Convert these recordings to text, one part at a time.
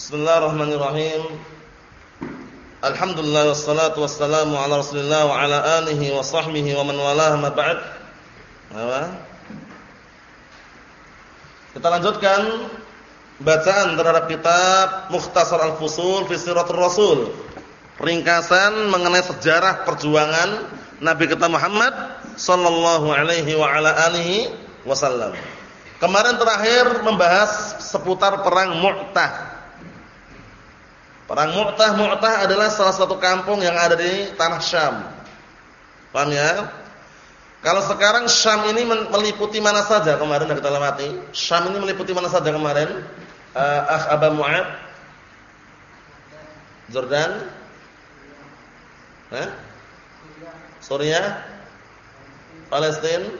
Bismillahirrahmanirrahim. Alhamdulillah wassalatu wassalamu ala Rasulillah wa ala alihi wa sahbihi wa man walah ma ba'd. Kita lanjutkan bacaan terhadap kitab Mukhtasar Al-Fusul fi Siratul Rasul. Ringkasan mengenai sejarah perjuangan Nabi kita Muhammad sallallahu alaihi wa ala alihi wasallam. Kemarin terakhir membahas seputar perang Mu'tah. Perang Mu'tah, Mu'tah adalah salah satu kampung yang ada di tanah Syam. Paham ya? Kalau sekarang Syam ini meliputi mana saja kemarin kita lewati? Syam ini meliputi mana saja kemarin? Uh, Akh Aba Mu'ad? Jordan? Hah? Suriah? Palestina?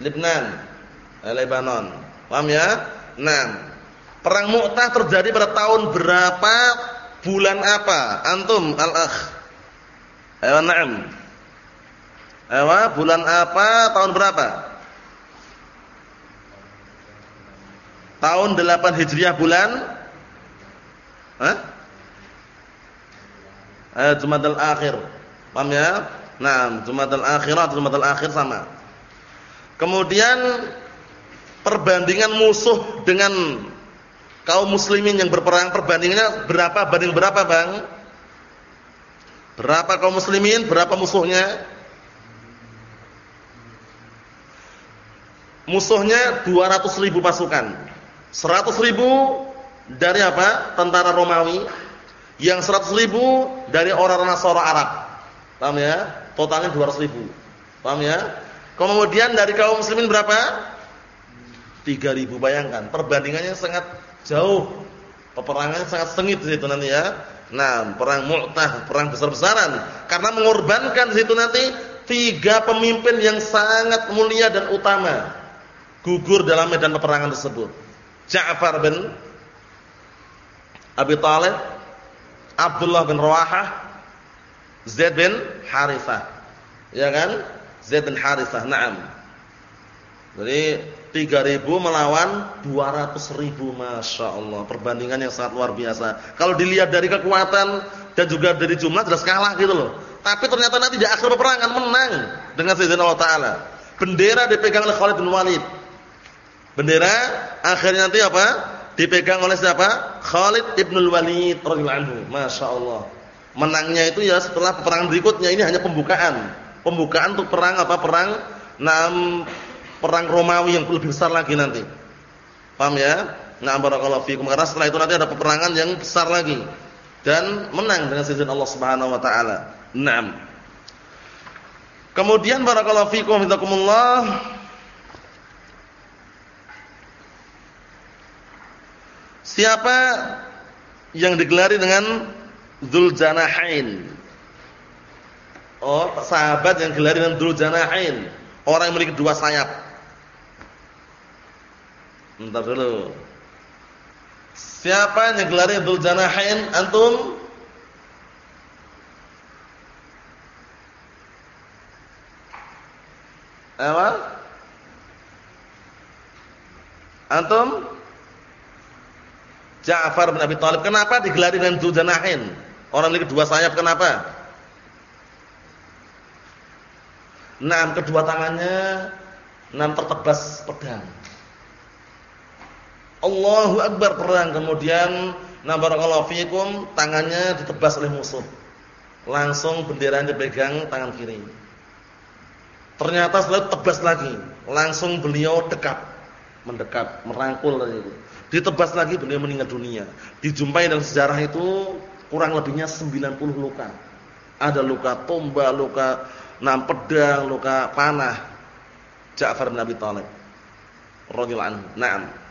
Lebanon? Eh, Lebanon. Paham ya? Nah, perang Mu'tah terjadi pada tahun berapa? Bulan apa? Antum al-akh. Ayo na'am. Ayo, bulan apa? Tahun berapa? Tahun 8 Hijriah bulan Hah? Ayo Jumadil Akhir. Paham ya? Nah, Jumadil Akhir atau Jumadil Akhir sama. Kemudian perbandingan musuh dengan kaum muslimin yang berperang perbandingannya berapa banding berapa Bang? Berapa kaum muslimin, berapa musuhnya? Musuhnya 200 ribu pasukan. 100 ribu dari apa? Tentara Romawi. Yang 100 ribu dari orang-orang Nasara Arab. Paham ya? Totalnya 200 ribu. Paham ya? Kemudian dari kaum muslimin berapa? 3000 bayangkan. Perbandingannya sangat jauh. Peperangannya sangat sengit di situ nanti ya. Nah perang Mu'tah perang besar-besaran. Karena mengorbankan di situ nanti tiga pemimpin yang sangat mulia dan utama gugur dalam medan peperangan tersebut. Ja'far bin Abi Talib Abdullah bin Rawahah Zaid bin Harithah. Ya kan? Zaid bin Harithah na'am jadi 3000 melawan 200.000 Masya Allah. Perbandingan yang sangat luar biasa. Kalau dilihat dari kekuatan dan juga dari jumlah jelas kalah gitu loh. Tapi ternyata nanti di akhir peperangan menang dengan Sayyidina Allah Ta'ala. Bendera dipegang oleh Khalid bin Walid. Bendera akhirnya nanti apa? Dipegang oleh siapa? Khalid ibn Walid Masya Allah. Menangnya itu ya setelah peperangan berikutnya. Ini hanya pembukaan. Pembukaan untuk perang apa? Perang enam perang Romawi yang lebih besar lagi nanti. Paham ya? Nah, barakallahu fikum. Karena setelah itu nanti ada peperangan yang besar lagi dan menang dengan izin Allah Subhanahu wa taala. Naam. Kemudian barakallahu fikum hidakumullah Siapa yang digelari dengan Dzulzanahain? Oh, sahabat yang digelari dengan Dzulzanahain, orang yang memiliki dua sayap. Bentar dulu. Siapa yang gelarnya Dzul Janahain? Antum? Apa? Antum? Ja'far bin Abi Thalib. Kenapa digelari dengan Dzul Janahain? Orang memiliki dua sayap kenapa? Nah, kedua tangannya enam tertebas pedang. Allahu Akbar perang kemudian nah barakallahu fikum tangannya ditebas oleh musuh. Langsung bendera dipegang tangan kiri. Ternyata setelah tebas lagi, langsung beliau dekat, mendekat, merangkul itu. Ditebas lagi beliau meninggal dunia. Dijumpai dalam sejarah itu kurang lebihnya 90 luka. Ada luka tombak, luka nam pedang, luka panah. Ja'far bin Abi Thalib radhiyallahu anhu. Naam.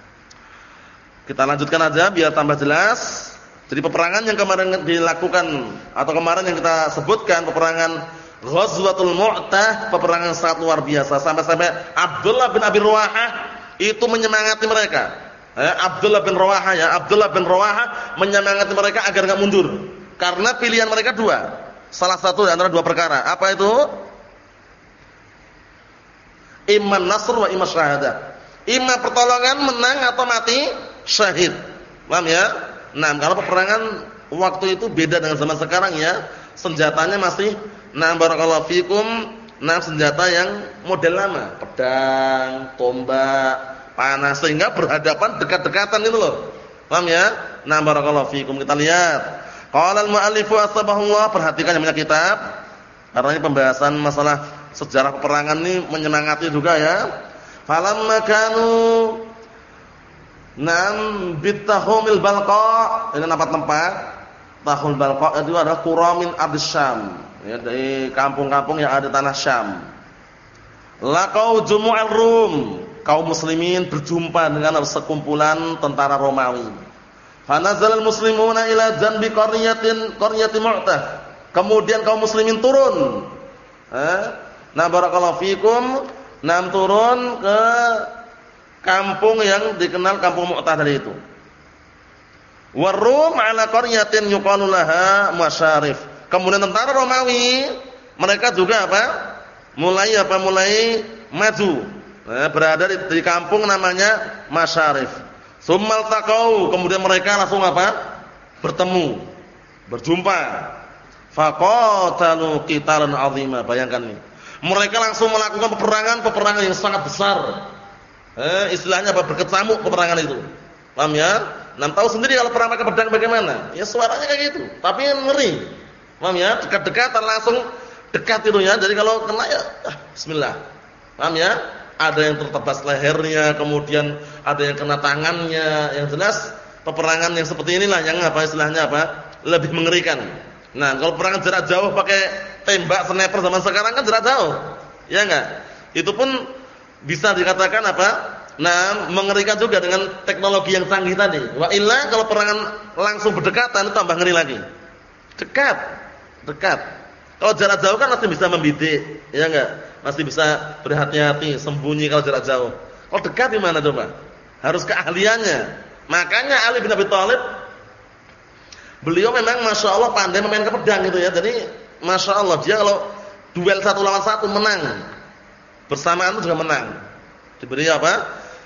Kita lanjutkan aja biar tambah jelas. Jadi peperangan yang kemarin dilakukan atau kemarin yang kita sebutkan peperangan Ghazwatul Mu'tah, peperangan sangat luar biasa sampai-sampai Abdullah bin Abi Rawahah itu menyemangati mereka. Eh, Abdullah bin Rawahah ya, Abdullah bin Rawahah menyemangati mereka agar enggak mundur. Karena pilihan mereka dua. Salah satu di antara dua perkara. Apa itu? Iman nasr wa iman syahadah. Ima pertolongan menang atau mati syahid. Paham ya? Nah, kalau peperangan waktu itu beda dengan zaman sekarang ya. Senjatanya masih nah barakallahu fikum, nah senjata yang model lama, pedang, tombak, panah sehingga berhadapan dekat-dekatan itu loh. Paham ya? Nah barakallahu fikum kita lihat. Qala al-mu'allifu asbahullah perhatikan yang punya kitab. Karena ini pembahasan masalah sejarah peperangan ini menyemangati juga ya. Falamma kanu Nam bitahumil balqa ini tempat tempat tahul balqa itu adalah quramin Syam ya dari kampung-kampung yang ada tanah Syam. Laqau jumu'al Rum kaum muslimin berjumpa dengan sekumpulan tentara Romawi. Fanazalal muslimuna ila janbi qaryatin qaryati Mu'tah. Kemudian kaum muslimin turun. Eh? Nah barakallahu fikum Nam turun ke kampung yang dikenal kampung Mu'tah tadi itu. Warum ala qaryatin yuqalu laha Masyarif. Kemudian tentara Romawi mereka juga apa? Mulai apa? Mulai maju. Nah, berada di, di kampung namanya Masyarif. Summal taqau, kemudian mereka langsung apa? Bertemu, berjumpa. Faqatalu qitalan 'azima. Bayangkan ini mereka langsung melakukan peperangan-peperangan yang sangat besar. Eh, istilahnya apa? Berkecamuk peperangan itu. Paham ya? Nah, tahu sendiri kalau perang pakai pedang bagaimana? Ya suaranya kayak gitu, tapi ngeri. Paham ya? Dekat-dekatan langsung dekat itu ya. Jadi kalau kena ya ah, bismillah. Paham ya? Ada yang tertebas lehernya, kemudian ada yang kena tangannya. Yang jelas peperangan yang seperti inilah yang apa istilahnya apa? Lebih mengerikan. Nah, kalau perang jarak jauh pakai tembak sniper zaman sekarang kan jarak jauh. Ya enggak? Itu pun bisa dikatakan apa? Nah, mengerikan juga dengan teknologi yang canggih tadi. Wa illa kalau perangan langsung berdekatan tambah ngeri lagi. Dekat. Dekat. Kalau jarak jauh kan masih bisa membidik, ya enggak? Masih bisa berhati-hati, sembunyi kalau jarak jauh. Kalau dekat gimana coba? Harus keahliannya. Makanya Ali bin Abi Thalib Beliau memang masya Allah pandai memainkan pedang gitu ya. Jadi masya Allah dia kalau duel satu lawan satu menang. Bersamaan itu juga menang. Diberi apa?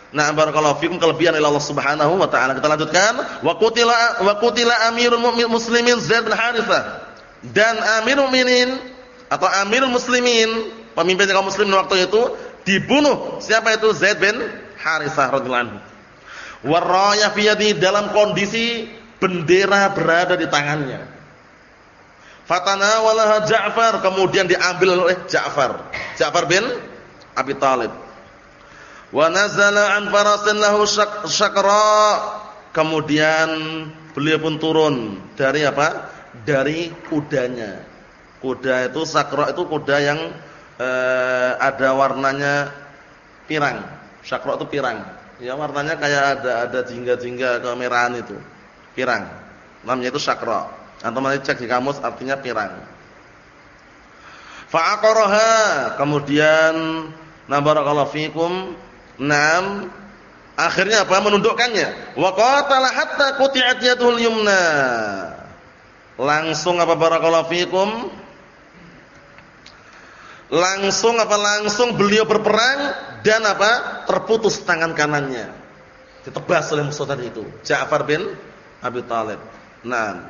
Nah, barakallahu fikum kelebihan oleh Allah Subhanahu wa taala. Kita lanjutkan. Wa qutila wa qutila amirul muslimin Zaid bin Harithah. Dan amirul mukminin atau amirul muslimin, pemimpin kaum muslimin waktu itu dibunuh. Siapa itu? Zaid bin Harithah radhiyallahu anhu. Waraya fi dalam kondisi bendera berada di tangannya. Fatanawalaha Ja'far kemudian diambil oleh Ja'far. Ja'far bin Abi Talib. Wa nazala an farasin lahu syakra. Kemudian beliau pun turun dari apa? Dari kudanya. Kuda itu sakra itu kuda yang eh, ada warnanya pirang. Sakra itu pirang. Ya warnanya kayak ada ada jingga-jingga kemerahan itu pirang. Namanya itu syakra. Antum cek di kamus artinya pirang. Fa'aqaraha, kemudian na barakallahu fikum, nam akhirnya apa? menundukkannya. Wa qatala hatta quti'at yadul yumna. Langsung apa barakallahu fikum? Langsung apa langsung beliau berperang dan apa? terputus tangan kanannya. Ditebas oleh musuh tadi itu. Ja'far bin Abi Talib. Nah,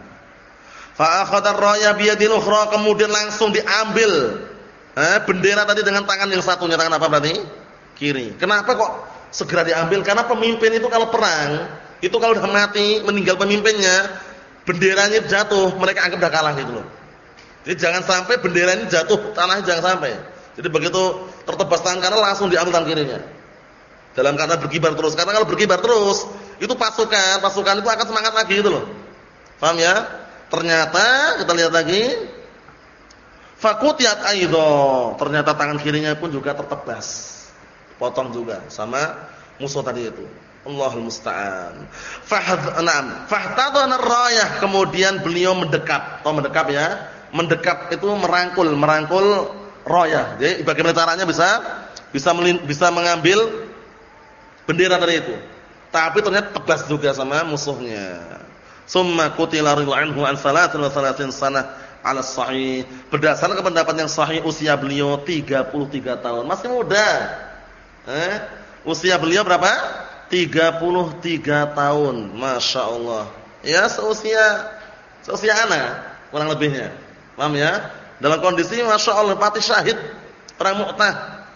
fa akhadha ar-raya kemudian langsung diambil eh, bendera tadi dengan tangan yang satunya tangan apa berarti? Kiri. Kenapa kok segera diambil? Karena pemimpin itu kalau perang, itu kalau sudah mati, meninggal pemimpinnya, benderanya jatuh, mereka anggap sudah kalah gitu loh. Jadi jangan sampai bendera ini jatuh, tanahnya jangan sampai. Jadi begitu tertebas tangan kanan langsung diambil tangan kirinya. Dalam keadaan berkibar terus. Karena kalau berkibar terus, itu pasukan, pasukan itu akan semangat lagi gitu loh. Paham ya? Ternyata kita lihat lagi fakutiat aidho. Ternyata tangan kirinya pun juga tertebas. Potong juga sama musuh tadi itu. Allahul musta'an. Fahad enam. Fahtadana rayah. Kemudian beliau mendekap. Tahu mendekap ya? Mendekap itu merangkul, merangkul rayah. Jadi bagaimana caranya bisa bisa bisa mengambil bendera tadi itu tapi ternyata tebas juga sama musuhnya. Summa qutila anhu an salatin salatin sanah ala sahih. Berdasarkan pendapat yang sahih usia beliau 33 tahun. Masih muda. Eh? Usia beliau berapa? 33 tahun. Masya Allah. Ya seusia seusia anak kurang lebihnya. Paham ya? Dalam kondisi Masya Allah pati syahid perang Mu'tah.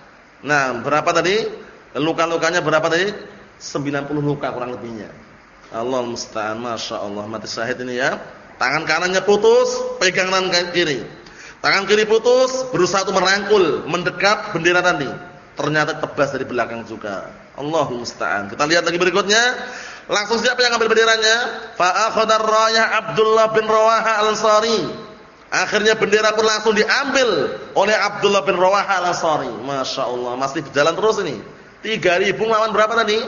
Nah, berapa tadi? Luka-lukanya berapa tadi? 90 luka kurang lebihnya. Allah musta'an, Masya Allah. Mati syahid ini ya. Tangan kanannya putus, pegang tangan kiri. Tangan kiri putus, berusaha untuk merangkul, mendekat bendera tadi. Ternyata tebas dari belakang juga. Allah musta'an. Kita lihat lagi berikutnya. Langsung siapa yang ambil benderanya? Fa akhadar rayah Abdullah bin Rawaha Al-Ansari. Akhirnya bendera pun langsung diambil oleh Abdullah bin Rawaha Al-Ansari. Masya Allah, masih berjalan terus ini. 3000 lawan berapa tadi?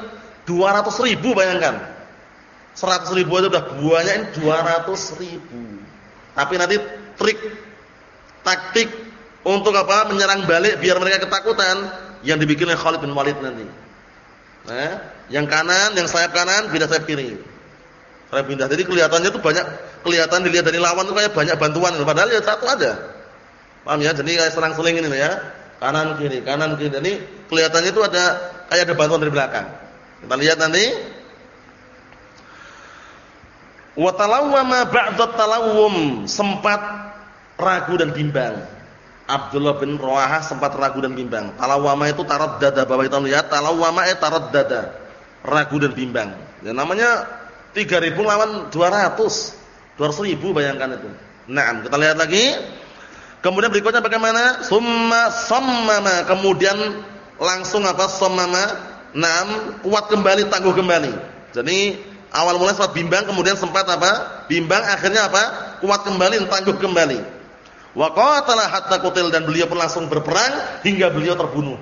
200 ribu bayangkan. 100 ribu aja udah buahnya ini 200 ribu. Tapi nanti trik, taktik untuk apa? Menyerang balik biar mereka ketakutan yang dibikin oleh Khalid bin Walid nanti. Nah, yang kanan, yang sayap kanan, pindah sayap kiri. Saya pindah. Jadi kelihatannya tuh banyak kelihatan dilihat dari lawan tuh kayak banyak bantuan padahal ya satu aja. Paham ya? Jadi kayak serang seling ini ya kanan kiri, kanan kiri. Ini kelihatannya itu ada kayak ada bantuan dari belakang. Kita lihat nanti. Wa talawwama ba'da talawum sempat ragu dan bimbang. Abdullah bin Rawahah sempat ragu dan bimbang. Talawwama itu tarat dada, Bapak kita lihat talawwama itu tarat dada. Ragu dan bimbang. Ya namanya 3000 lawan 200. 200 ribu bayangkan itu. Nah, kita lihat lagi. Kemudian berikutnya bagaimana? Summa sammama. Kemudian langsung apa? Sammama. Naam, kuat kembali, tangguh kembali. Jadi awal mulai sempat bimbang, kemudian sempat apa? Bimbang, akhirnya apa? Kuat kembali, tangguh kembali. Wa qatala hatta qutil dan beliau pun langsung berperang hingga beliau terbunuh.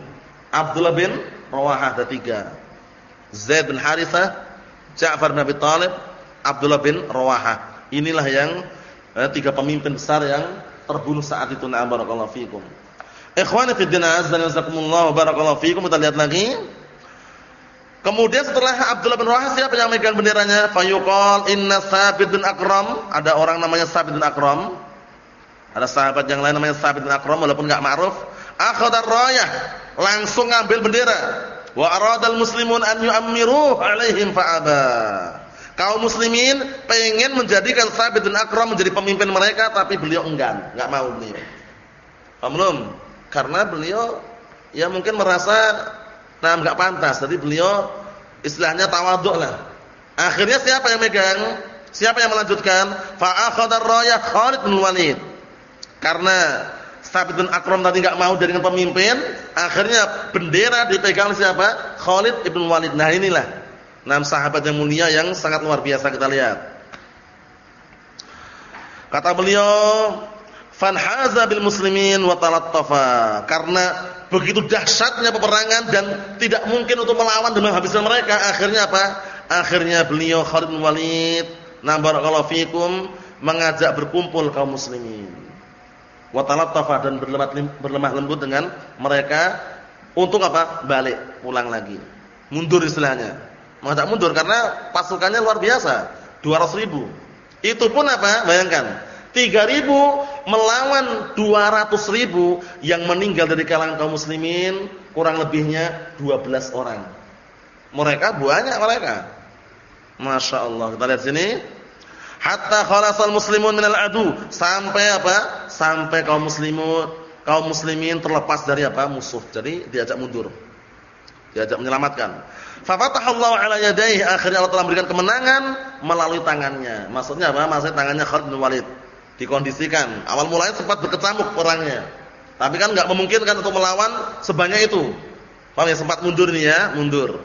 Abdullah bin Rawahah ada tiga. Zaid bin Harithah, Ja'far bin Abi Talib, Abdullah bin Rawahah. Inilah yang eh, tiga pemimpin besar yang terbunuh saat itu na'am barakallahu fikum. Ikhwani fi din azza wa jazakumullah barakallahu fikum kita lihat lagi. Kemudian setelah Abdullah bin Rawahah siapa yang megang benderanya? Fayuqal inna Sabit bin Akram, ada orang namanya Sabit bin Akram. Ada sahabat yang lain namanya Sabit bin Akram walaupun enggak ma'ruf, akhadha rayah, langsung ngambil bendera. Wa aradal muslimun an yu'ammiru alaihim fa'aba kaum muslimin pengen menjadikan Sabit bin Akram menjadi pemimpin mereka tapi beliau enggan, enggak mau beliau. Paham belum? Karena beliau ya mungkin merasa nah enggak pantas. Jadi beliau istilahnya tawadhu lah. Akhirnya siapa yang megang? Siapa yang melanjutkan? Fa akhadha rayah Khalid bin Walid. Karena Sabit bin Akram tadi enggak mau jadi pemimpin, akhirnya bendera dipegang siapa? Khalid bin Walid. Nah, inilah Enam sahabat yang mulia yang sangat luar biasa kita lihat. Kata beliau, "Fanhaza bil muslimin wa talattafa." Karena begitu dahsyatnya peperangan dan tidak mungkin untuk melawan dan menghabiskan mereka, akhirnya apa? Akhirnya beliau Khalid bin Walid, na barakallahu fikum, mengajak berkumpul kaum muslimin. Wa talattafa dan berlemah, berlemah lembut dengan mereka untuk apa? Balik, pulang lagi. Mundur istilahnya Mengajak mundur karena pasukannya luar biasa, 200 ribu. Itu pun apa? Bayangkan, 3 ribu melawan 200 ribu yang meninggal dari kalangan kaum muslimin kurang lebihnya 12 orang. Mereka banyak mereka. Masya Allah. Kita lihat sini. Hatta khalasal muslimun minal adu. Sampai apa? Sampai kaum muslimun, kaum muslimin terlepas dari apa? Musuh. Jadi diajak mundur. Diajak menyelamatkan. Fafatahallahu ala yadayhi akhirnya Allah telah memberikan kemenangan melalui tangannya. Maksudnya apa? Maksudnya tangannya Khalid bin Walid. Dikondisikan. Awal mulanya sempat berkecamuk perangnya. Tapi kan enggak memungkinkan untuk melawan sebanyak itu. Paham ya? Sempat mundur nih ya, mundur.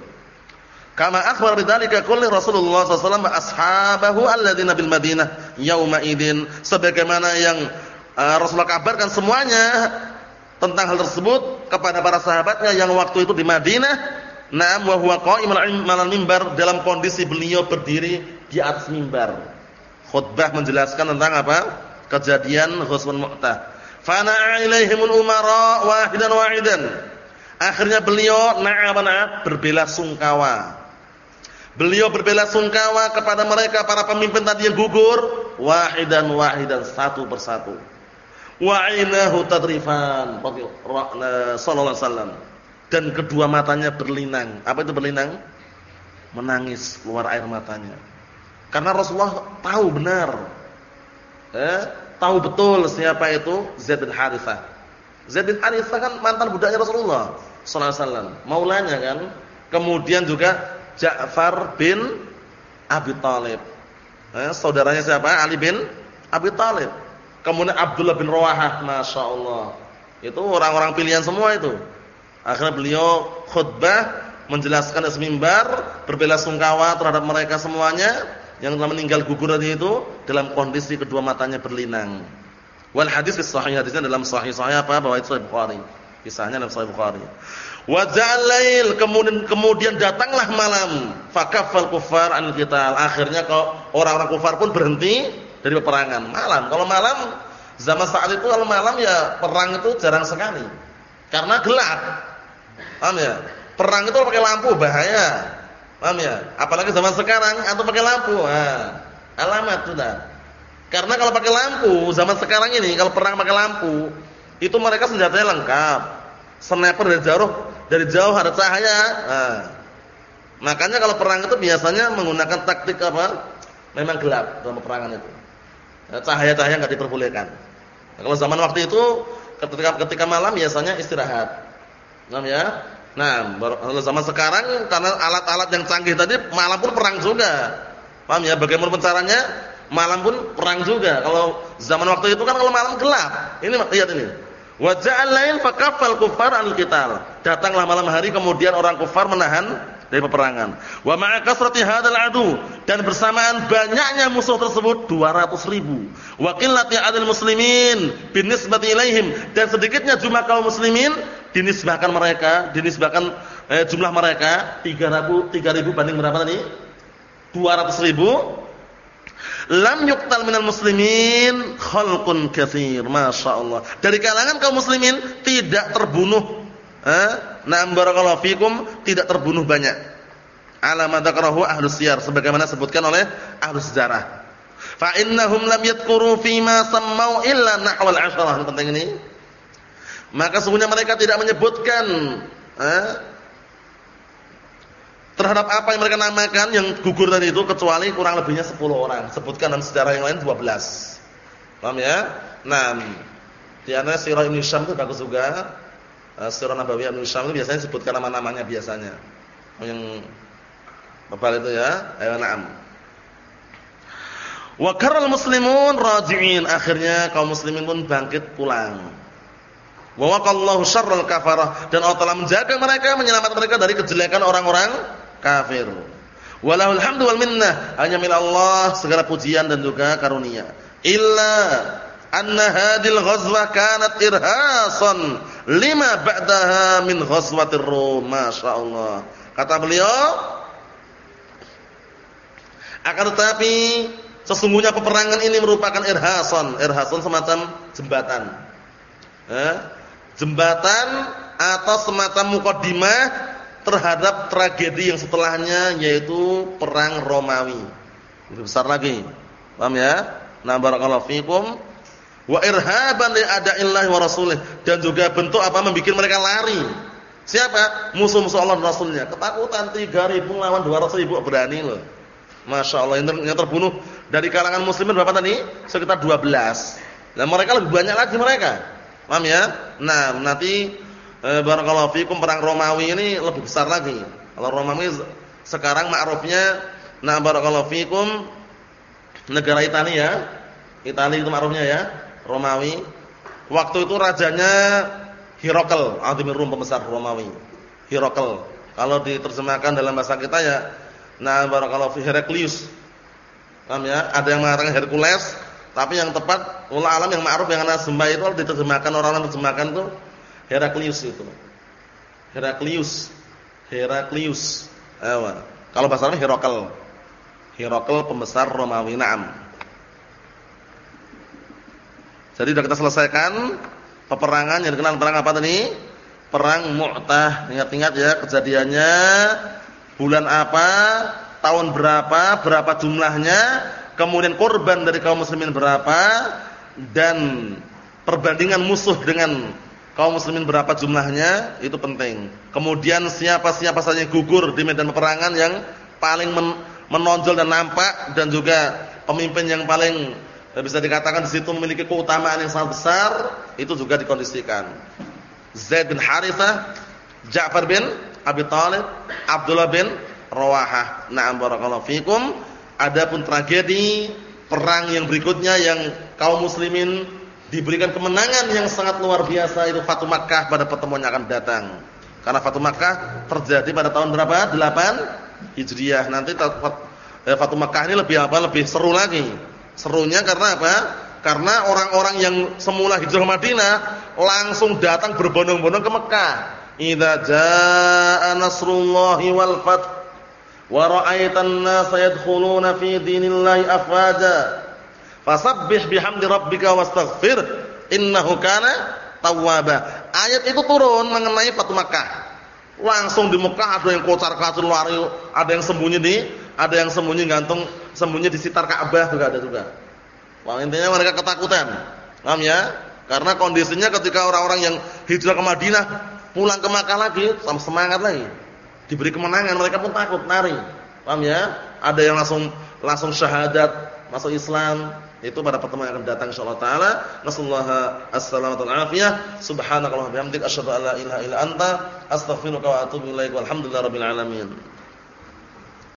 Kama akhbar bidzalika kulli Rasulullah wasallam ashabahu alladziina bil Madinah yauma idin sebagaimana yang uh, Rasulullah kabarkan semuanya tentang hal tersebut kepada para sahabatnya yang waktu itu di Madinah Naam wa huwa qa'imun 'alal mimbar dalam kondisi beliau berdiri di atas mimbar. Khutbah menjelaskan tentang apa? Kejadian Ghazwan Mu'tah. Fana'a ilaihimul umara wahidan wahidan. Akhirnya beliau na'am berbela sungkawa. Beliau berbela sungkawa kepada mereka para pemimpin tadi yang gugur wahidan wahidan satu persatu. Wa'inahu tadrifan. Sallallahu alaihi wasallam dan kedua matanya berlinang. Apa itu berlinang? Menangis keluar air matanya. Karena Rasulullah tahu benar. Eh, tahu betul siapa itu Zaid bin Harithah. Zaid bin Harithah kan mantan budaknya Rasulullah sallallahu alaihi wasallam, maulanya kan. Kemudian juga Ja'far bin Abi Thalib. Eh, saudaranya siapa? Ali bin Abi Thalib. Kemudian Abdullah bin Rawahah, Masya Allah. Itu orang-orang pilihan semua itu. Akhirnya beliau khutbah menjelaskan di mimbar, berbela sungkawa terhadap mereka semuanya yang telah meninggal gugur tadi itu dalam kondisi kedua matanya berlinang. Wal hadis sahih hadisnya dalam sahih sahih apa? Bahwa itu Sahih Bukhari. Kisahnya dalam Sahih Bukhari. Wa lail kemudian kemudian datanglah malam, fakafal kufar anil qital. Akhirnya kalau orang-orang kufar pun berhenti dari peperangan malam. Kalau malam zaman saat itu kalau malam ya perang itu jarang sekali. Karena gelap. Paham ya? Perang itu pakai lampu bahaya. Paham ya? Apalagi zaman sekarang atau pakai lampu. Nah, alamat sudah. Karena kalau pakai lampu zaman sekarang ini kalau perang pakai lampu itu mereka senjatanya lengkap. Sniper dari jauh dari jauh ada cahaya. Nah, makanya kalau perang itu biasanya menggunakan taktik apa? Memang gelap dalam peperangan itu. Nah, cahaya-cahaya nggak diperbolehkan. Nah, kalau zaman waktu itu ketika ketika malam biasanya istirahat. Paham ya? Nah, kalau zaman sekarang karena alat-alat yang canggih tadi malam pun perang juga. Paham ya? Bagaimana caranya? Malam pun perang juga. Kalau zaman waktu itu kan kalau malam gelap. Ini lihat ini. Wa ja'al lail fakaffal kuffar al-qital. Datanglah malam hari kemudian orang kufar menahan dari peperangan. Wa ma'a kasrati hadzal adu dan bersamaan banyaknya musuh tersebut 200 ribu. Wa qillati adil muslimin binisbati ilaihim dan sedikitnya jumlah kaum muslimin dinisbahkan mereka, dinisbahkan eh, jumlah mereka 3000 3000 banding berapa tadi? 200 ribu. Lam yuqtal minal muslimin khalqun katsir, masyaallah. Dari kalangan kaum muslimin tidak terbunuh eh Na'am barakallahu fikum tidak terbunuh banyak. Alamat dzakarahu ahlus siyar sebagaimana disebutkan oleh ahlus sejarah. Fa innahum lam yadhkuru fi ma sammau illa nahwal asharah. Penting ini. Maka sungguhnya mereka tidak menyebutkan eh, terhadap apa yang mereka namakan yang gugur tadi itu kecuali kurang lebihnya 10 orang. Sebutkan dalam sejarah yang lain 12. Paham ya? Nah, di antara sirah Ibnu Syam itu bagus juga uh, Sirah Nabawiyah Ibnu Syam itu biasanya sebutkan nama-namanya biasanya. Yang bebal itu ya, ayo na'am. Wa karal muslimun raji'in, akhirnya kaum muslimin pun bangkit pulang. Wa waqallahu syarral kafarah dan Allah telah menjaga mereka, menyelamatkan mereka dari kejelekan orang-orang kafir. Walahul hamdu wal minnah, hanya milik Allah segala pujian dan juga karunia. Illa anna hadil ghazwah kanat irhasan lima ba'daha min ghazwatir Rum. Masyaallah. Kata beliau akan tetapi sesungguhnya peperangan ini merupakan irhasan, irhasan semacam jembatan. Eh? Jembatan atau semacam mukaddimah terhadap tragedi yang setelahnya yaitu perang Romawi. Lebih besar lagi. Paham ya? Nah barakallahu fikum wa irhaban li ada'illahi wa rasulih dan juga bentuk apa membuat mereka lari. Siapa? Musuh-musuh Allah dan Rasulnya. Ketakutan 3000 lawan 200.000 berani loh. Masya Allah yang terbunuh dari kalangan muslimin berapa tadi? Sekitar 12. Dan mereka lebih banyak lagi mereka. Paham ya? Nah, nanti e, barakallahu fikum perang Romawi ini lebih besar lagi. Kalau Romawi sekarang ma'rufnya nah barakallahu fikum negara Italia. Italia itu ma'rufnya ya. Romawi. Waktu itu rajanya Hirokal, Adhimir Rum pembesar Romawi. Hirokal. Kalau diterjemahkan dalam bahasa kita ya, nah barakallahu fi Heraklius. Paham ya? Ada yang mengatakan Hercules, tapi yang tepat ulama alam yang ma'ruf yang ana sembah itu diterjemahkan orang-orang terjemahkan itu Heraklius itu. Heraklius. Heraklius. Ayo. Kalau bahasa Arab Hirokal. Hirokal pembesar Romawi. Naam. Jadi sudah kita selesaikan peperangan yang dikenal perang apa tadi? Perang Mu'tah. Ingat-ingat ya kejadiannya bulan apa, tahun berapa, berapa jumlahnya, kemudian korban dari kaum muslimin berapa dan perbandingan musuh dengan kaum muslimin berapa jumlahnya itu penting. Kemudian siapa-siapa saja gugur di medan peperangan yang paling men menonjol dan nampak dan juga pemimpin yang paling eh, bisa dikatakan di situ memiliki keutamaan yang sangat besar itu juga dikondisikan. Zaid bin Harithah, Ja'far bin Abi Thalib, Abdullah bin Rawahah. Na'am barakallahu fikum. Adapun tragedi perang yang berikutnya yang kaum muslimin diberikan kemenangan yang sangat luar biasa itu Fatu Makkah pada pertemuan yang akan datang. Karena Fatu Makkah terjadi pada tahun berapa? 8 Hijriah. Nanti eh, Fatu Makkah ini lebih apa? Lebih seru lagi. Serunya karena apa? Karena orang-orang yang semula hijrah Madinah langsung datang berbondong-bondong ke Mekah. Idza jaa nasrullahi wal fath wa ra'aitan nasa yadkhuluna fi dinillahi afwaja Fasabbih bihamdi rabbika wastaghfir innahu kana tawwaba. Ayat itu turun mengenai Fatu Makkah. Langsung di Mekah ada yang kocar-kacir lari, ada yang sembunyi di, ada yang sembunyi gantung, sembunyi di sekitar Ka'bah juga ada juga. Wah, intinya mereka ketakutan. Paham ya? Karena kondisinya ketika orang-orang yang hijrah ke Madinah pulang ke Makkah lagi, sama semangat lagi. Diberi kemenangan, mereka pun takut, lari. Paham ya? Ada yang langsung langsung syahadat, masuk Islam, itu pada pertemuan yang akan datang insyaallah taala. Nasallahu as-salamata wal afiyah. Subhanakallahumma bihamdika asyhadu an la ilaha illa anta astaghfiruka wa atubu ilaik. Walhamdulillahirabbil alamin.